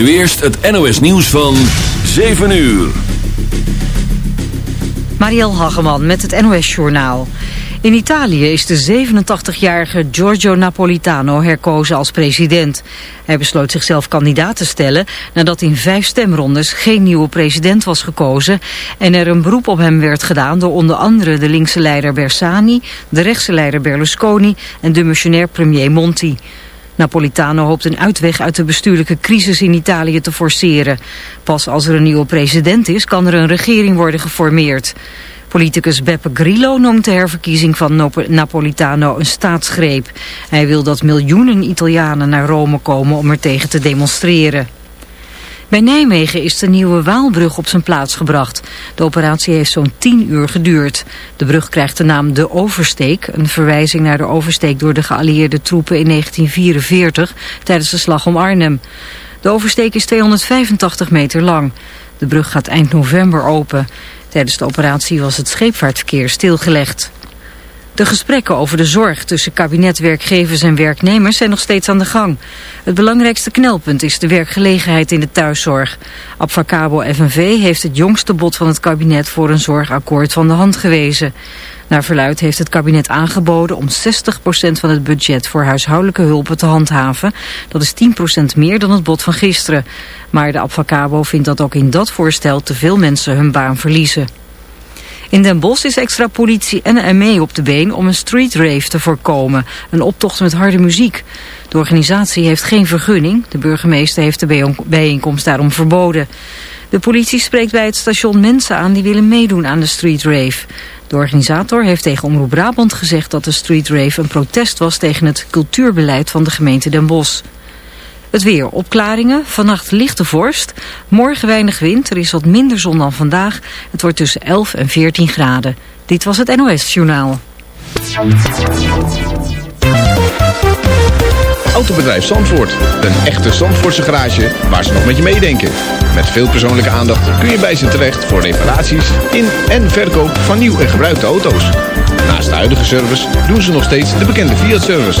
Nu eerst het NOS nieuws van 7 uur. Marielle Hageman met het NOS Journaal. In Italië is de 87-jarige Giorgio Napolitano herkozen als president. Hij besloot zichzelf kandidaat te stellen nadat in vijf stemrondes geen nieuwe president was gekozen en er een beroep op hem werd gedaan door onder andere de linkse leider Bersani, de rechtse leider Berlusconi en de missionair premier Monti. Napolitano hoopt een uitweg uit de bestuurlijke crisis in Italië te forceren. Pas als er een nieuwe president is, kan er een regering worden geformeerd. Politicus Beppe Grillo noemt de herverkiezing van Napolitano een staatsgreep. Hij wil dat miljoenen Italianen naar Rome komen om er tegen te demonstreren. Bij Nijmegen is de nieuwe Waalbrug op zijn plaats gebracht. De operatie heeft zo'n 10 uur geduurd. De brug krijgt de naam De Oversteek, een verwijzing naar de oversteek door de geallieerde troepen in 1944 tijdens de slag om Arnhem. De oversteek is 285 meter lang. De brug gaat eind november open. Tijdens de operatie was het scheepvaartverkeer stilgelegd. De gesprekken over de zorg tussen kabinetwerkgevers en werknemers zijn nog steeds aan de gang. Het belangrijkste knelpunt is de werkgelegenheid in de thuiszorg. Abfacabo FNV heeft het jongste bod van het kabinet voor een zorgakkoord van de hand gewezen. Naar verluid heeft het kabinet aangeboden om 60% van het budget voor huishoudelijke hulpen te handhaven. Dat is 10% meer dan het bod van gisteren. Maar de Abfacabo vindt dat ook in dat voorstel te veel mensen hun baan verliezen. In Den Bosch is extra politie en ME op de been om een street rave te voorkomen. Een optocht met harde muziek. De organisatie heeft geen vergunning. De burgemeester heeft de bijeenkomst daarom verboden. De politie spreekt bij het station mensen aan die willen meedoen aan de street rave. De organisator heeft tegen Omroep Brabant gezegd dat de street rave een protest was tegen het cultuurbeleid van de gemeente Den Bosch. Het weer, opklaringen, vannacht lichte vorst, morgen weinig wind, er is wat minder zon dan vandaag. Het wordt tussen 11 en 14 graden. Dit was het NOS Journaal. Autobedrijf Zandvoort, een echte Zandvoortse garage waar ze nog met je meedenken. Met veel persoonlijke aandacht kun je bij ze terecht voor reparaties in en verkoop van nieuw en gebruikte auto's. Naast de huidige service doen ze nog steeds de bekende Fiat-service.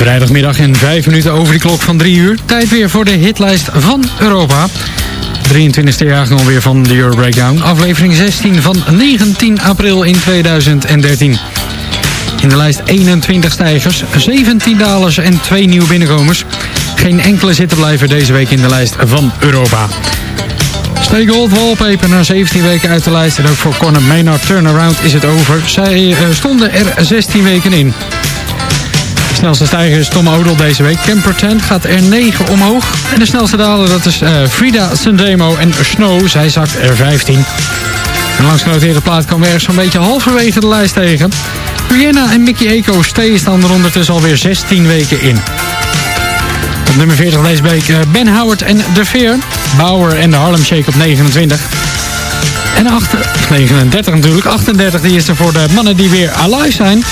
Vrijdagmiddag en 5 minuten over de klok van 3 uur. Tijd weer voor de hitlijst van Europa. 23e jaargang alweer van de Euro Breakdown. Aflevering 16 van 19 april in 2013. In de lijst 21 stijgers, 17 dalers en 2 nieuwe binnenkomers. Geen enkele zittenblijver deze week in de lijst van Europa. Stay Gold Wallpaper na 17 weken uit de lijst. En ook voor Conor Maynard Turnaround is het over. Zij eh, stonden er 16 weken in snelste stijger is Tom Odel deze week. Campertent gaat er 9 omhoog. En de snelste daler dat is eh, Frida Sundemo en Snow. Zij zakt er 15. En langs genoteerde plaat kan ergens zo'n beetje halverwege de lijst tegen. Rihanna en Mickey Eco Stay staan er ondertussen alweer 16 weken in. Op nummer 40 deze week Ben Howard en De Veer. Bauer en de Harlem Shake op 29. En 8, 39 natuurlijk, 38 die is er voor de mannen die weer alive zijn.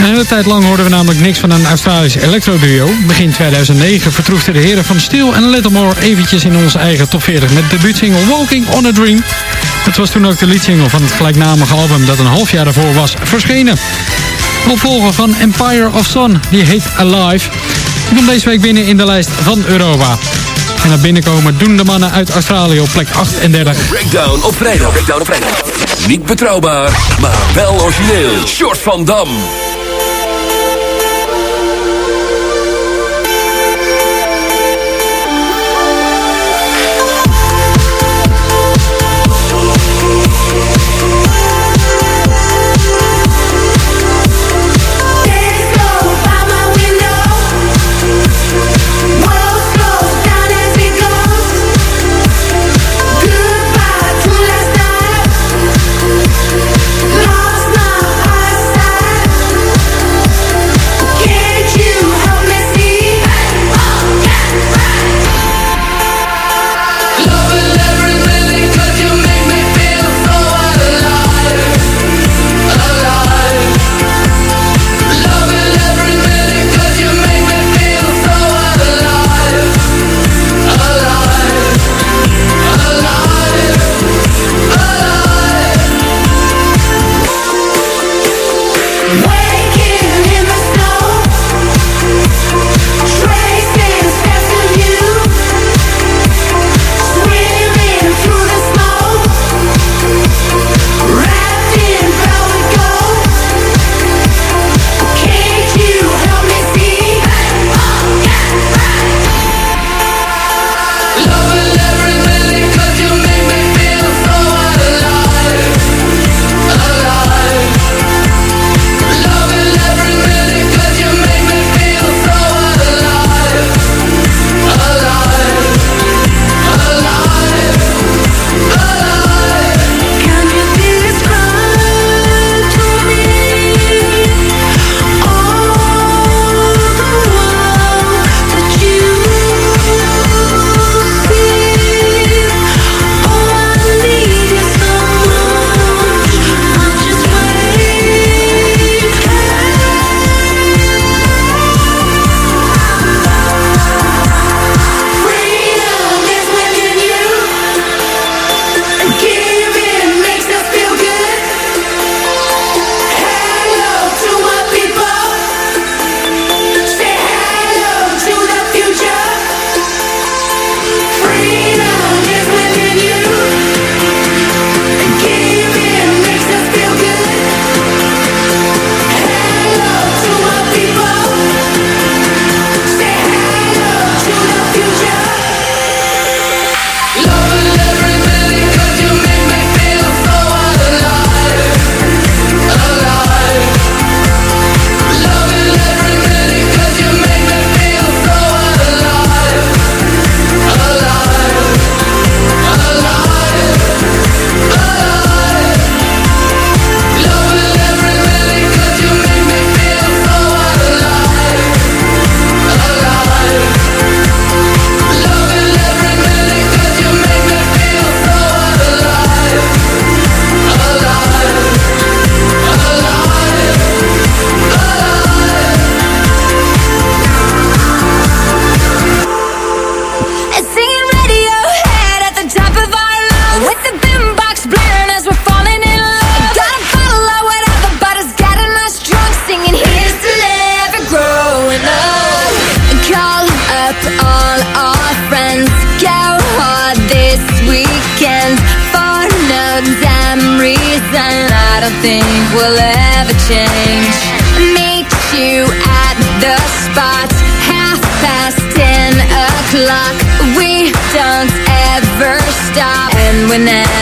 Een hele tijd lang hoorden we namelijk niks van een Australisch electroduo. Begin 2009 vertroefden de heren van Steel en Littlemore eventjes in onze eigen top 40 met debuutsingle Walking on a Dream. Het was toen ook de leadsingle van het gelijknamige album dat een half jaar daarvoor was verschenen. Opvolger van Empire of Sun, die heet Alive, die komt deze week binnen in de lijst van Europa. En naar binnenkomen doen de mannen uit Australië op plek 38. Breakdown op vrijdag. Breakdown op vrijdag. Niet betrouwbaar, maar wel origineel. Short van Dam.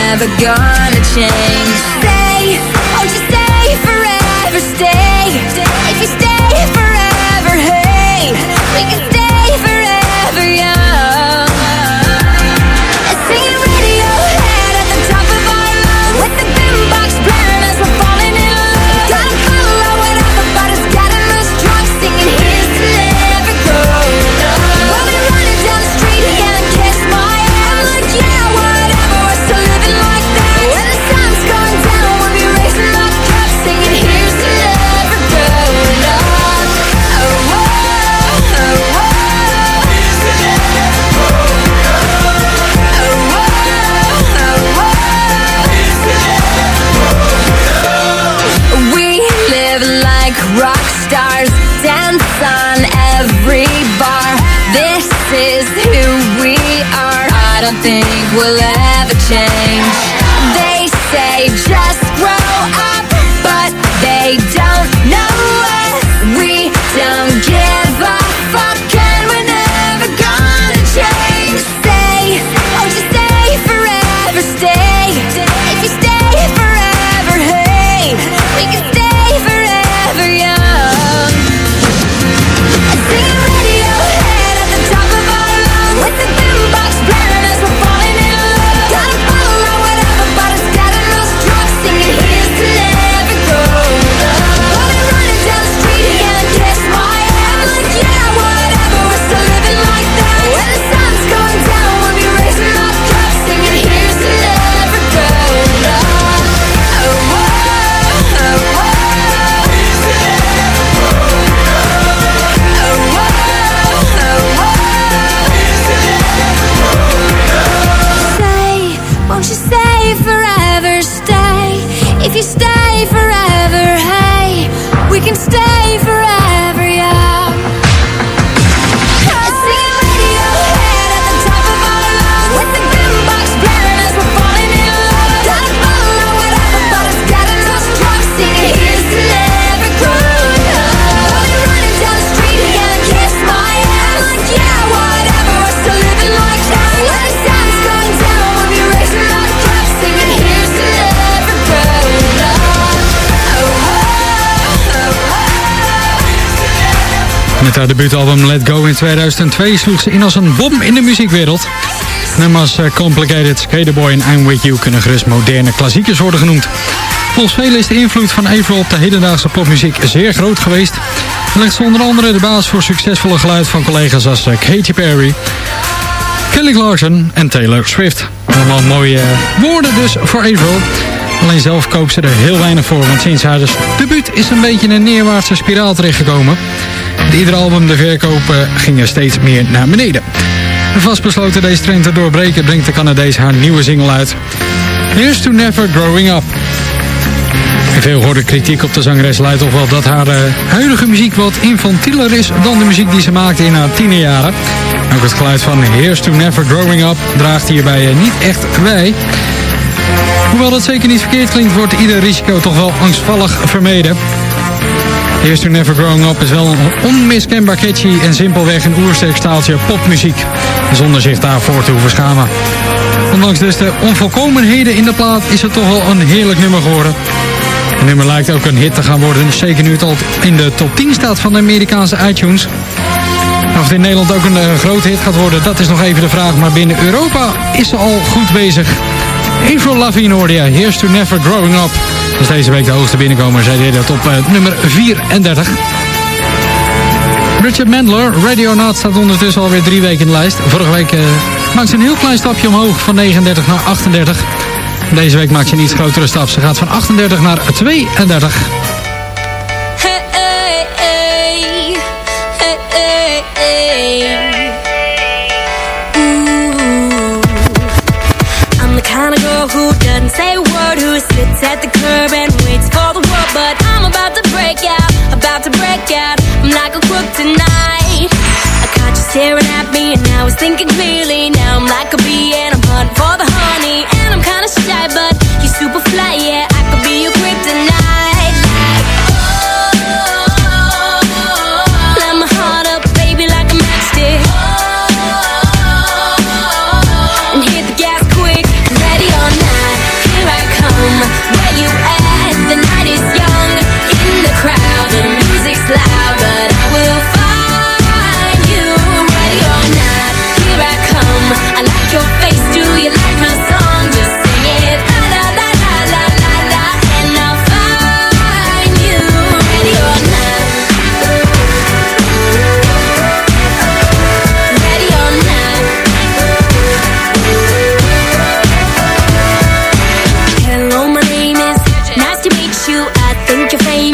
never gonna change Stay, oh just stay forever, stay, stay. Think we'll ever change. Haar debuutalbum Let Go in 2002 sloeg ze in als een bom in de muziekwereld. Nummers eh, Complicated, Skaterboy en I'm With You kunnen gerust moderne klassiekers worden genoemd. Volgens velen is de invloed van Avril op de hedendaagse popmuziek zeer groot geweest. En legt ze onder andere de baas voor succesvolle geluid van collega's als eh, Katy Perry, Kelly Clarkson en Taylor Swift. Allemaal mooie eh, woorden dus voor Avril. Alleen zelf koopt ze er heel weinig voor, want sinds haar debuut is een beetje een neerwaartse spiraal terechtgekomen. Met ieder album de verkopen gingen steeds meer naar beneden. En vastbesloten deze trend te doorbreken brengt de Canadees haar nieuwe single uit. Here's to Never Growing Up. Veel gehoorde kritiek op de zangeres luidt toch wel dat haar eh, huidige muziek wat infantieler is dan de muziek die ze maakte in haar tienerjaren. Ook het geluid van Here's to Never Growing Up draagt hierbij eh, niet echt bij. Hoewel dat zeker niet verkeerd klinkt, wordt ieder risico toch wel angstvallig vermeden. Here's to Never Growing Up is wel een onmiskenbaar catchy en simpelweg een oersterk staaltje popmuziek. Zonder zich daarvoor te hoeven schamen. Ondanks dus de onvolkomenheden in de plaat is het toch wel een heerlijk nummer geworden. Het nummer lijkt ook een hit te gaan worden. Zeker nu het al in de top 10 staat van de Amerikaanse iTunes. Of het in Nederland ook een eh, grote hit gaat worden, dat is nog even de vraag. Maar binnen Europa is ze al goed bezig. Avril Lavigne hoorde je, Here's to Never Growing Up. Dat deze week de hoogste binnenkomer. Zij deed dat op eh, nummer 34. Richard Mandler, Radio Not, staat ondertussen alweer drie weken in de lijst. Vorige week eh, maakte ze een heel klein stapje omhoog van 39 naar 38. Deze week maakt ze een iets grotere stap. Ze gaat van 38 naar 32. Hey, hey, hey. Sits at the curb and waits for the world. But I'm about to break out, about to break out. I'm like a crook tonight. I caught you staring at me, and I was thinking clearly. Now I'm like a bee, and I'm hunting for the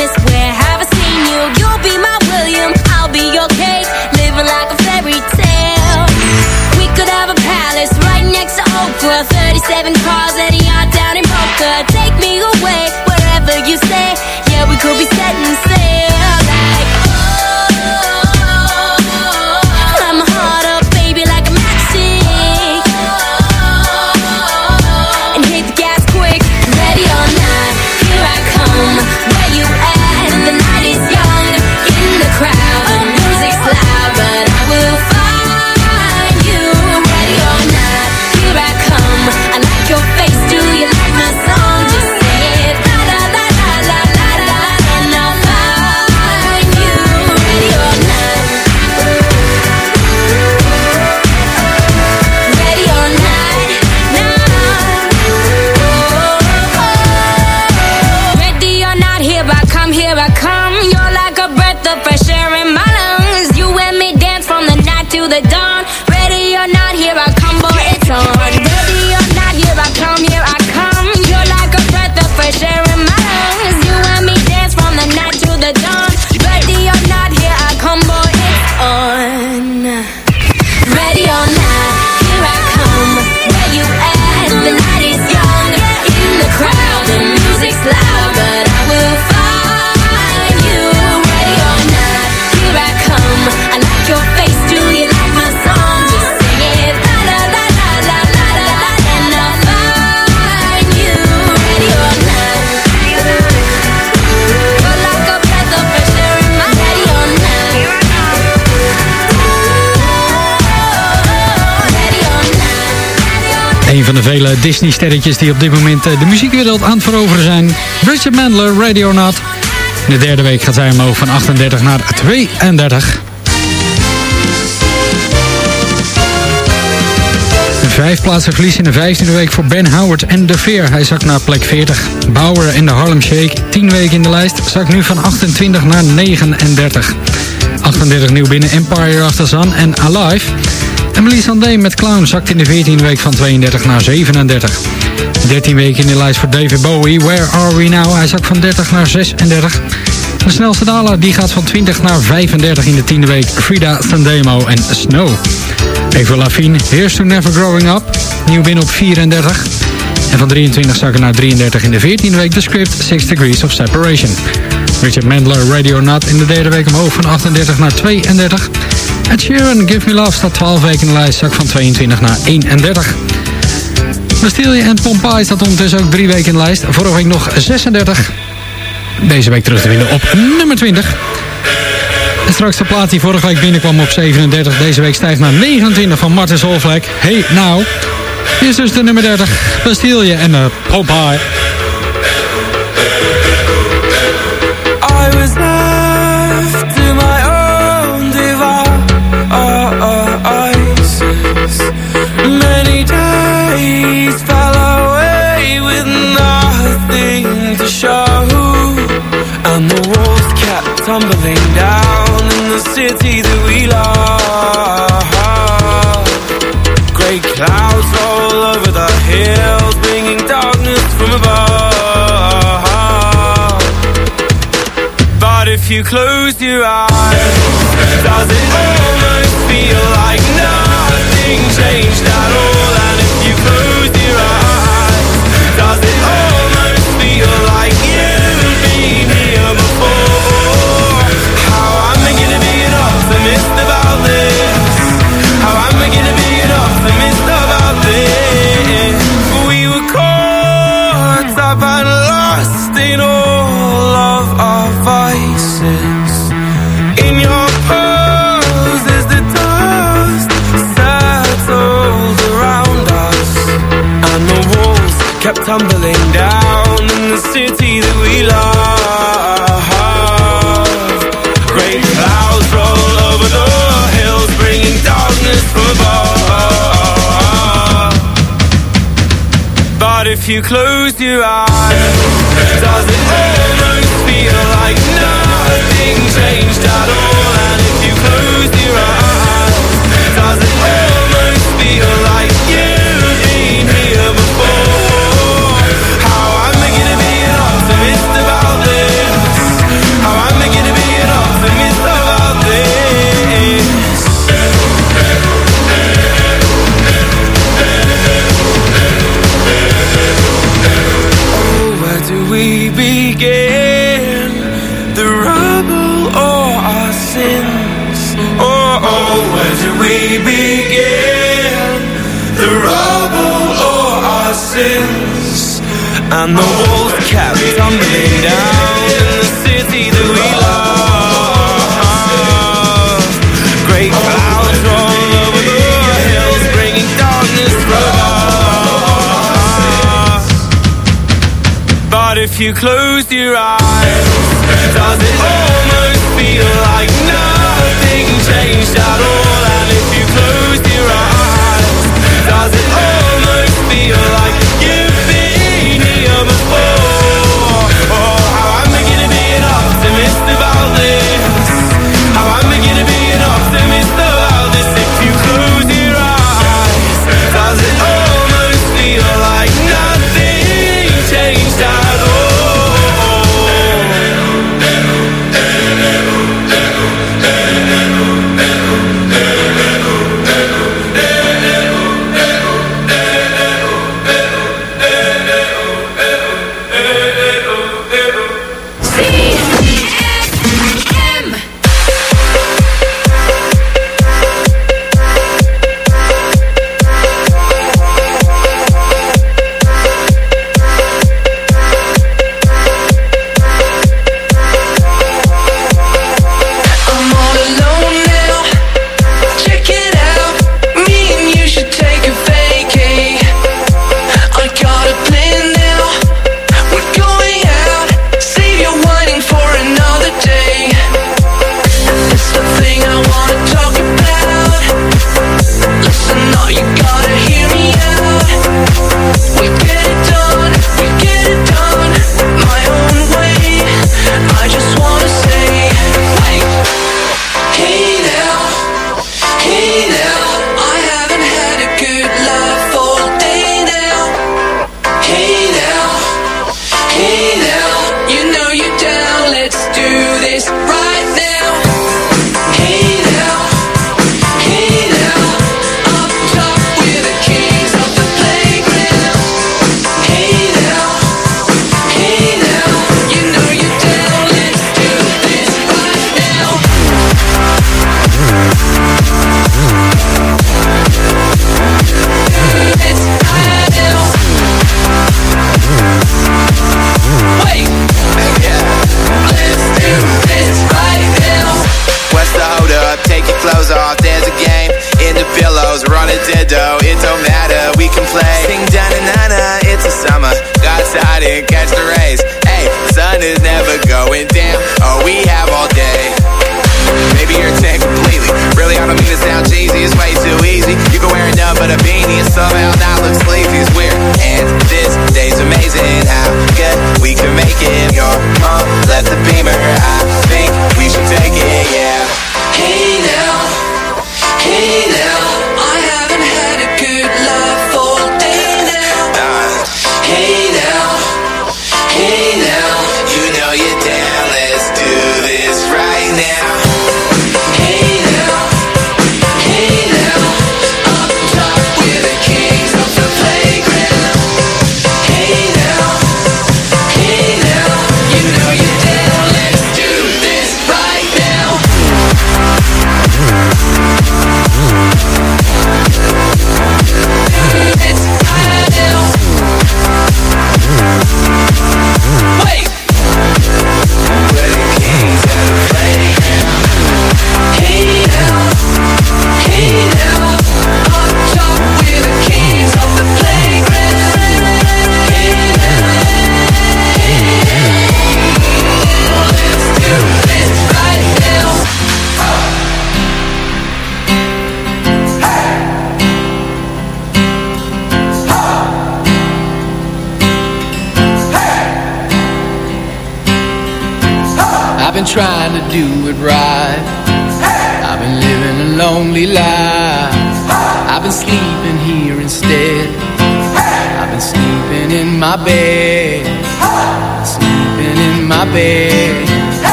Where have I seen you? You'll be my William. I'll be your Kate. Living like a fairy tale. We could have a palace right next to Oprah. 37 cars a yacht down in Boca. Take me away wherever you say. Yeah, we could be setting Een van de vele Disney-sterretjes die op dit moment eh, de muziekwereld aan het veroveren zijn. Richard Mandler, Radio Not. In de derde week gaat zij omhoog van 38 naar 32. Een vijf plaatsen verlies in de vijftiende week voor Ben Howard en The Fear. Hij zakt naar plek 40. Bauer en de Harlem Shake, 10 weken in de lijst, zakt nu van 28 naar 39. 38 nieuw binnen Empire Sun en Alive. Emily Sandé met Clown zakt in de 14e week van 32 naar 37. 13 weken in de lijst voor David Bowie, Where Are We Now? Hij zakt van 30 naar 36. De snelste daler die gaat van 20 naar 35 in de 10e week. Frida Sandemo en Snow. Eva Lafine, Here's to Never Growing Up. Nieuw binnen op 34. En van 23 zakken naar 33 in de 14e week. De script 6 Degrees of Separation. Richard Mandler, Radio Nut in de derde week omhoog van 38 naar 32. Ed Sheeran, Give Me Love staat 12 weken in de lijst. Zak van 22 naar 31. Bastille en Pompeii staat ondertussen ook drie weken in de lijst. Vorige week nog 36. Deze week terug te vinden op nummer 20. En straks de plaat die vorige week binnenkwam op 37. Deze week stijgt naar 29 van Martin Solvlek. Hey nou. Is dus de nummer 30. Bastille en uh. And the walls kept tumbling down in the city that we love. Great clouds roll over the hills, bringing darkness from above. But if you close your eyes, does it almost feel like nothing changed at all? Tumbling down in the city that we love. Great clouds roll over the hills, bringing darkness from above. But if you close your eyes, does it almost feel like nothing changed at all? Our? And the walls kept tumbling down in the city that we love. Great clouds roll over the hills, bringing darkness from. But if you close your eyes, does it almost feel like nothing changed at all?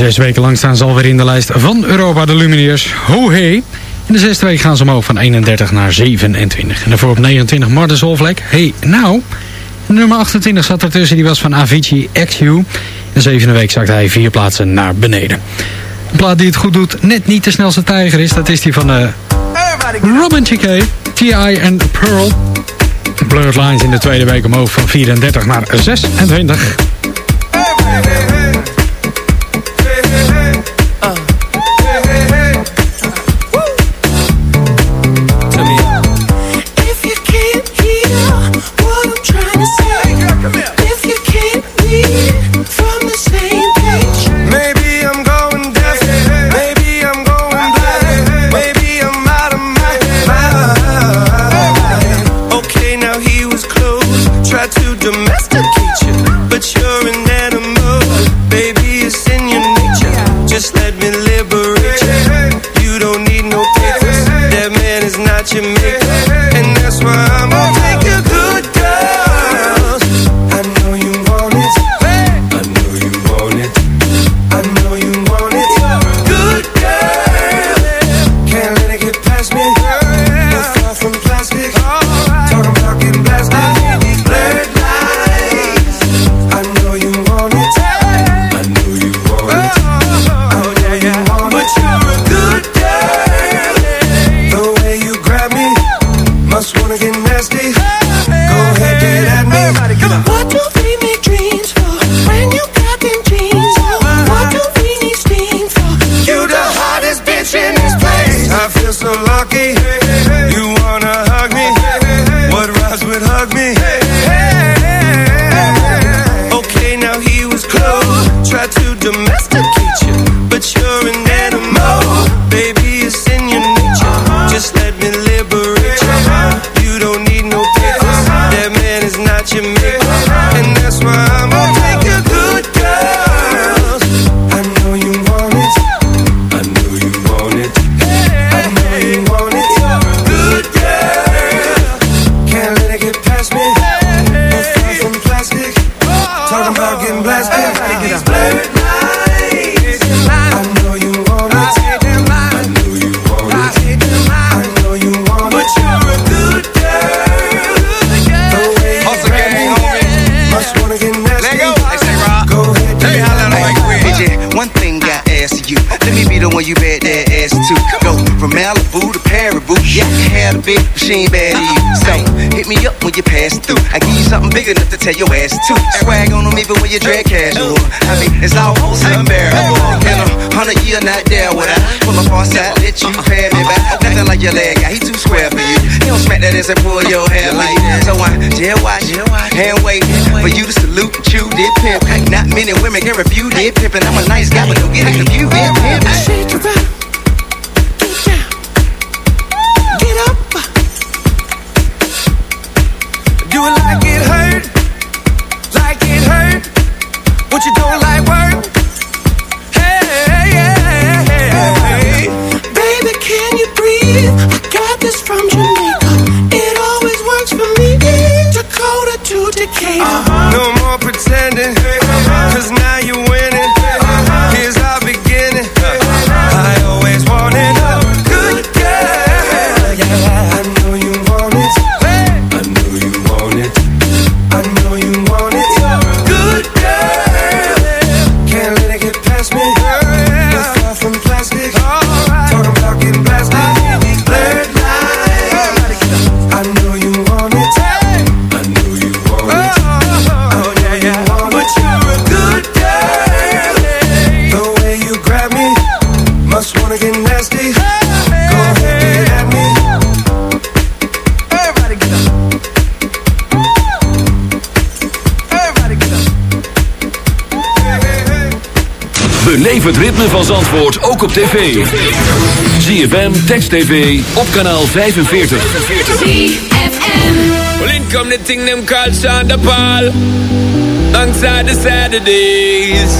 Zes weken lang staan ze alweer in de lijst van Europa de Lumineers. Ho hey. In de zesde week gaan ze omhoog van 31 naar 27. En daarvoor op 29 Marten Solvlek. Hey nou. Nummer 28 zat ertussen. Die was van Avicii XU. In de zevende week zakte hij vier plaatsen naar beneden. Een plaat die het goed doet. Net niet de snelste tijger is. Dat is die van uh, Robin GK. T.I. en Pearl. Blurred Lines in de tweede week omhoog van 34 naar 26. It's almost unbearable. In a hundred year not there would I pull up on side, let you pay me back. Nothing like your leg guy, he too square for you. He don't smack that ass and pull your hair like that. So I jail watch, hand wait for you to salute and chew did pimp. Not many women can refuse did and I'm a nice guy, but don't get it confused. Did pimp. Shake it up. Get up. Do it like it hurt. What you don't like work. Hey, hey, hey, hey. Baby, can you breathe? I got this from Jamaica. It always works for me. Dakota to Decatur. Uh-huh. No more pretending. Beleef het ritme van Zandvoort ook op tv. ZFM, Text TV, op kanaal 45. Well, in come the thing them called Shonda Paul. Alongside the Saturdays.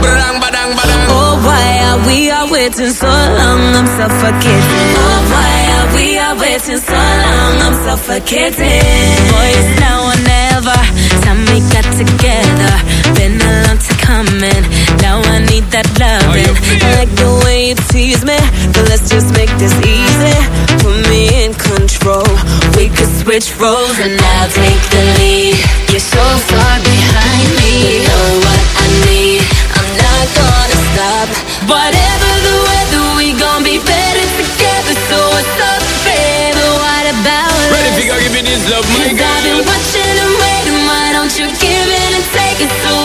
Badang, badang, badang. Oh, why are we are waiting so long? I'm suffocating. Oh, why are we are waiting so long? I'm suffocating. Boy, it's now or never. Time we got together. Been a long time coming. Now I need that loving. I like the way you tease me. But let's just make this easy. Put me in control. We could switch roles and I'll take the lead. You're so far behind me. You know what I need. I'm not gonna stop. Whatever the weather, we gon' be better together. So what's up, baby? What about Ready us? go give me this love, my Cause I've been watching and waiting. Why don't you give in and take it? So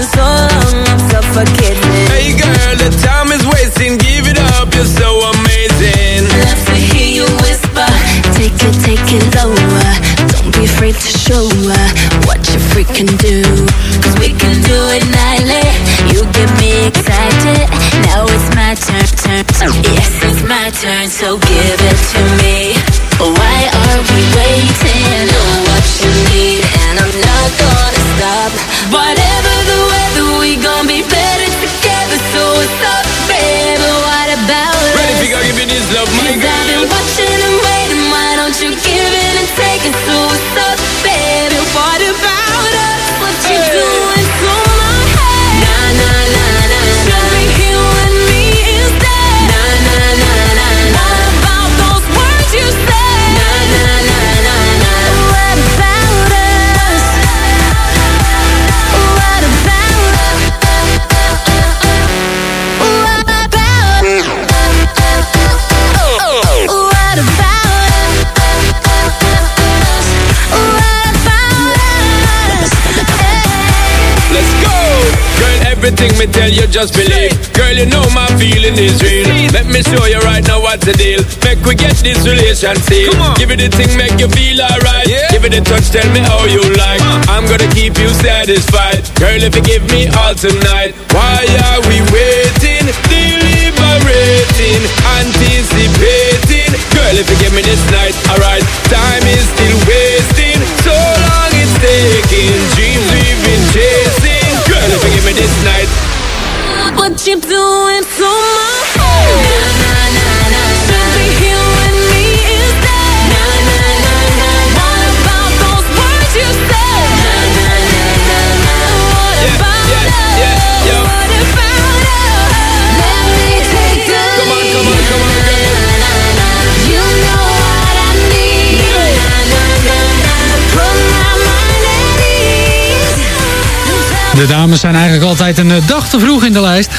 so long? I'm suffocating. Hey girl, the time is wasting. Give it up, you're so amazing. Love to hear you whisper. Take it, take it lower. Don't be afraid to show her what you freaking do. Cause we can do it nightly. You get me excited. Now it's my turn, turn, turn. Yes, it's my turn, so give it to me. Why are we waiting? Know what you need, and I'm not gonna stop. Whatever we gon' be better together. So what's up, baby? What about Ready us? you go give me this love, my Cause I've been girl. Me tell you, just believe. Girl, you know my feeling is real. Let me show you right now what's the deal. Make we get this relation seal. Give it the thing, make you feel alright. Give it a touch, tell me how you like. I'm gonna keep you satisfied. Girl, if you give me all tonight, why are we waiting? Deliberating, anticipating. Girl, if you give me this night, alright. Time is still wasting. De dames zijn eigenlijk altijd een eh, dag te vroeg in de lijst.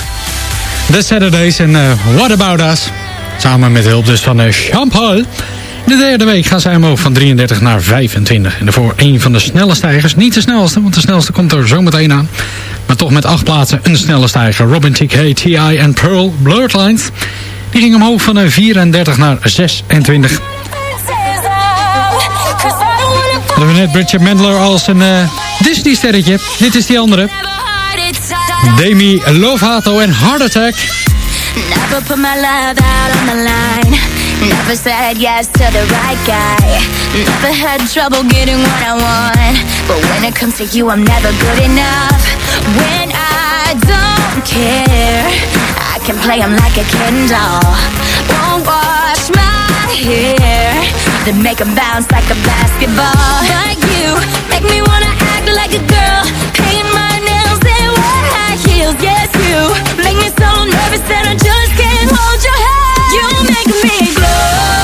The Saturdays en eh, What About Us. Samen met hulp dus van uh, Champagne. De derde week gaan zij omhoog van 33 naar 25. En daarvoor een van de snelle stijgers. Niet de snelste, want de snelste komt er zo meteen aan. Maar toch met acht plaatsen een snelle stijger. Robin TK, T.I. en Pearl Blurred Lines. Die ging omhoog van eh, 34 naar 26. Cause I don't wanna We hebben net Bridget Mendler als een eh, Disney-sterretje. Dit is die andere. Demi Lovato en Heart Attack. Never put my love out on the line. Never said yes to the right guy. Never had trouble getting what I want. But when it comes to you, I'm never good enough. When I don't care, I can play him like a Ken doll. Won't wash my hair, then make him bounce like a basketball. Like you, make me wanna act like a girl. Paint my nails and wear high heels. Yes, you make me so nervous that I just can't hold your hand. You make me glow,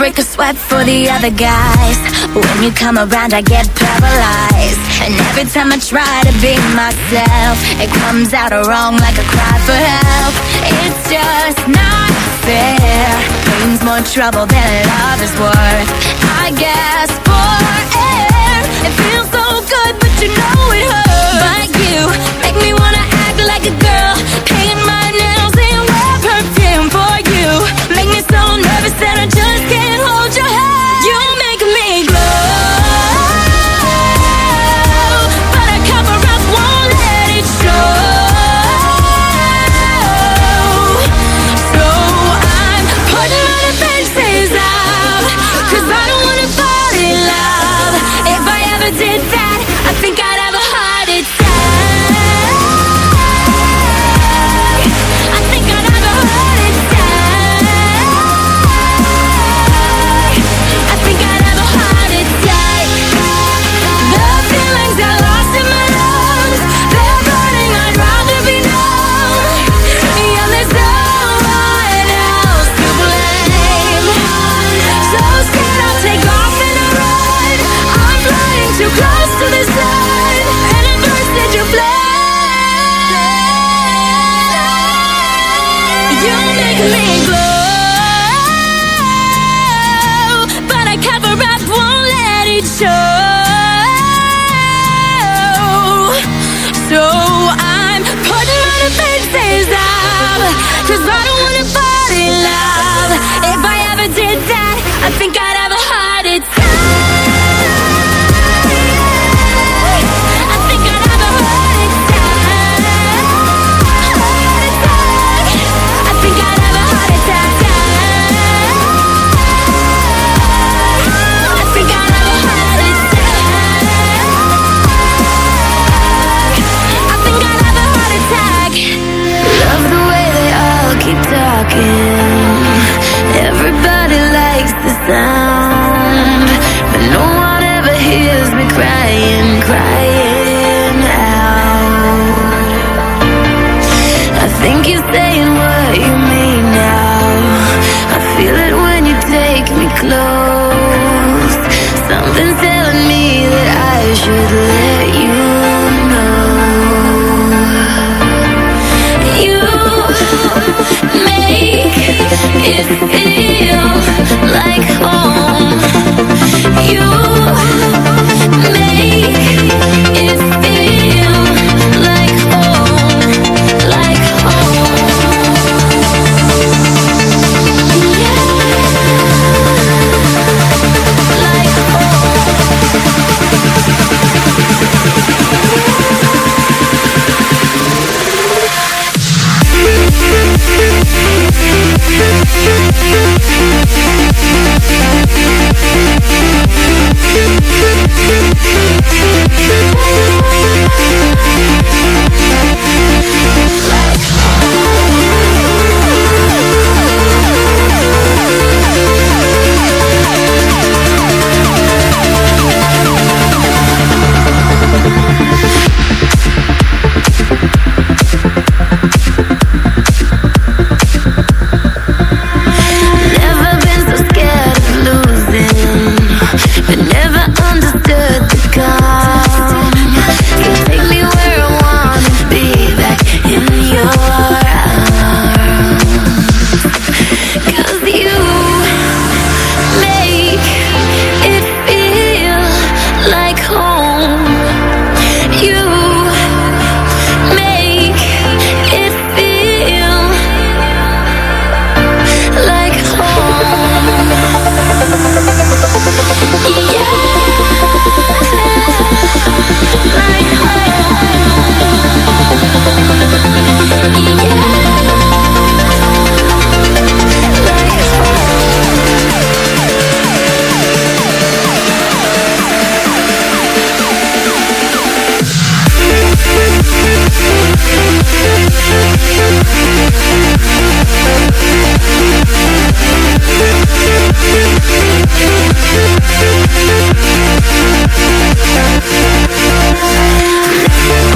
break a sweat for the other guys. When you come around, I get paralyzed. And every time I try to be myself, it comes out wrong like a cry for help. It's just not fair. Brings more trouble than love is worth. I guess for air, it feels so good, but you know it hurts. But you make me wanna act like a girl, paint my nails and wear perfume for you. Make me so nervous that I just can't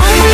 I'm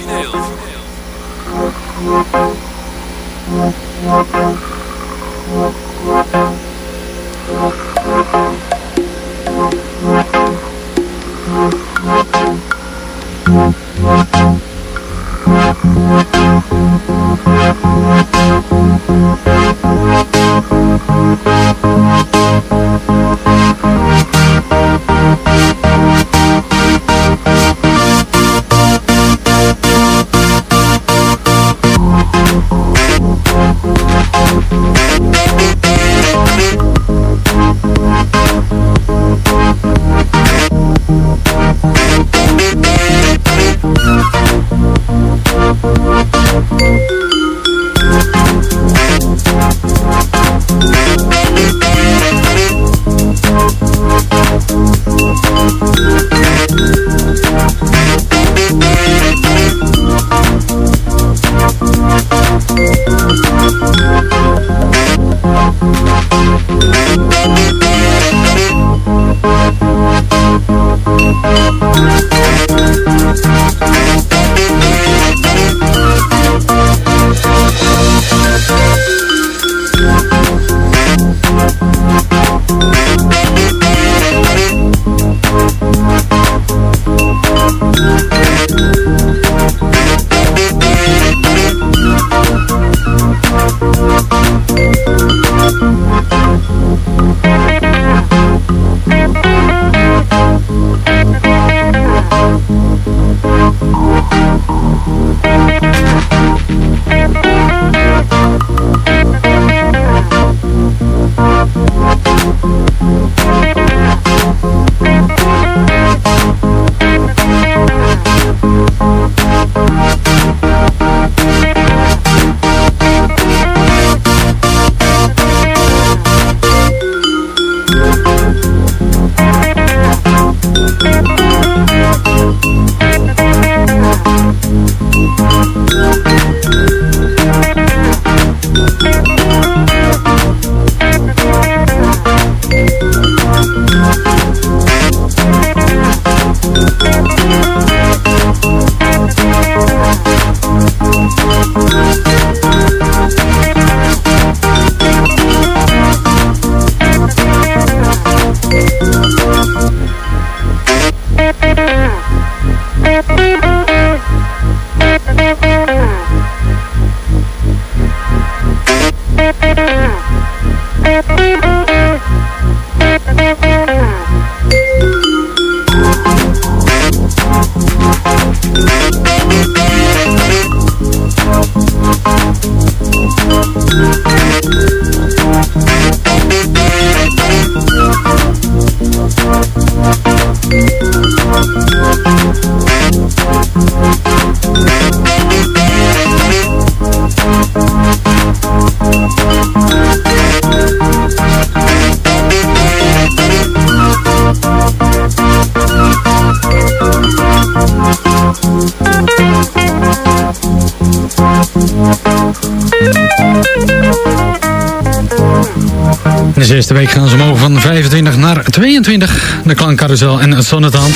In de zesde week gaan ze omhoog van 25 naar 22. De klankcarousel en het zonnetand.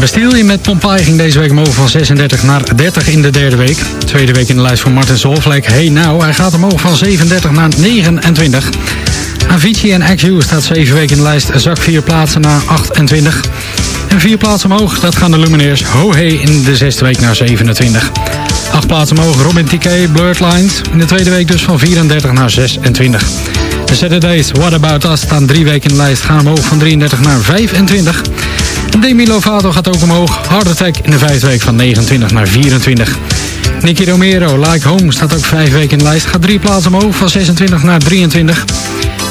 Bastille met Pompeii ging deze week omhoog van 36 naar 30 in de derde week. Tweede week in de lijst voor Martin Solvlek. Hey nou, hij gaat omhoog van 37 naar 29. Avicii en XU staat 7 weken in de lijst. Zak 4 plaatsen naar 28. En 4 plaatsen omhoog, dat gaan de Lumineers. Ho hey in de zesde week naar 27. 8 plaatsen omhoog, Robin TK, Blurred Lines. In de tweede week dus van 34 naar 26. De Saturdays, What About Us, staan 3 weken in de lijst. Gaan omhoog van 33 naar 25. En Demi Lovato gaat ook omhoog. Hard Attack in de vijfde week van 29 naar 24. Nicky Romero, Like Home, staat ook 5 weken in de lijst. Gaat 3 plaatsen omhoog van 26 naar 23.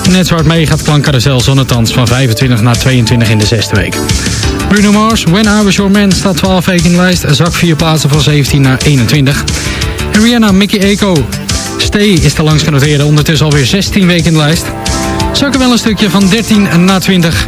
Net zo hard mee gaat Klankcarousel Zonnetans van 25 naar 22 in de zesde week. Bruno Mars, When I Was Your Man staat 12 weken in de lijst. Zak 4 plaatsen van 17 naar 21. En Rihanna, Mickey Eco, Stay is de langst genoteerde. Ondertussen alweer 16 weken in de lijst. Zakken wel een stukje van 13 naar 20.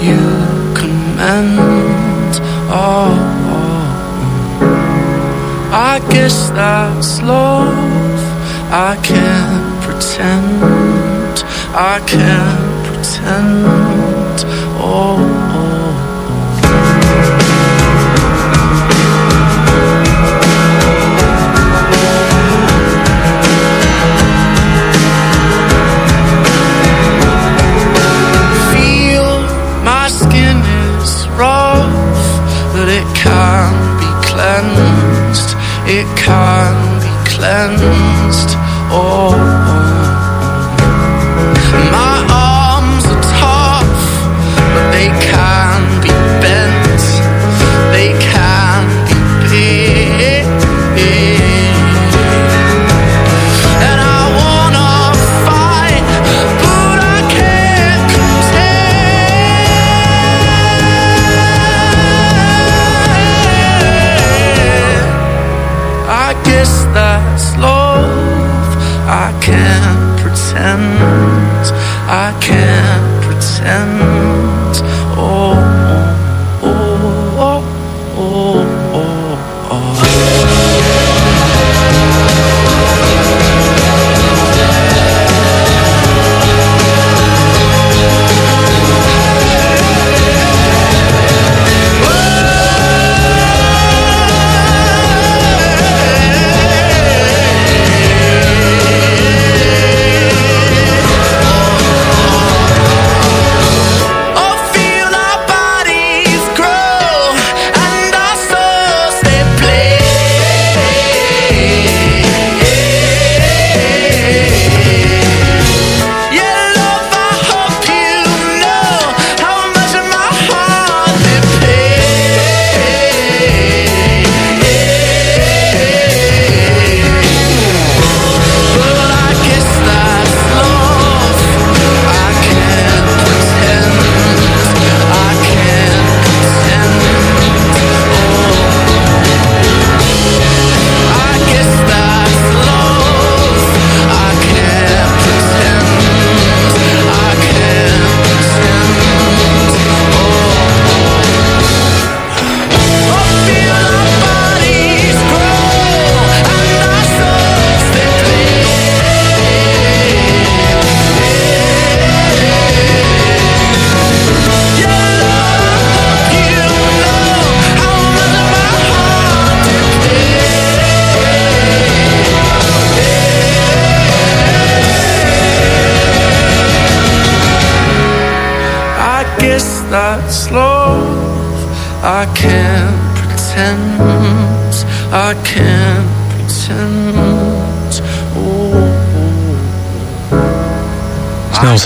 you can mend. Oh, oh, I guess that's love. I can't pretend. I can't pretend. Oh. cleansed. It can't be cleansed. Oh, oh. My arms are tough But they can be bent. that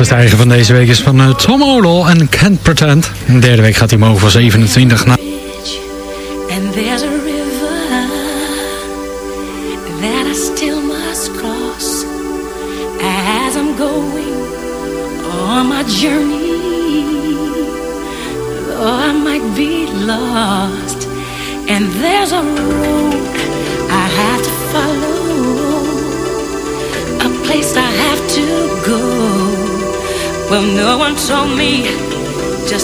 Het eigen van deze week is van eh, Tom Olo en Can't Pretend. De derde week gaat hij mogen van 27 naar...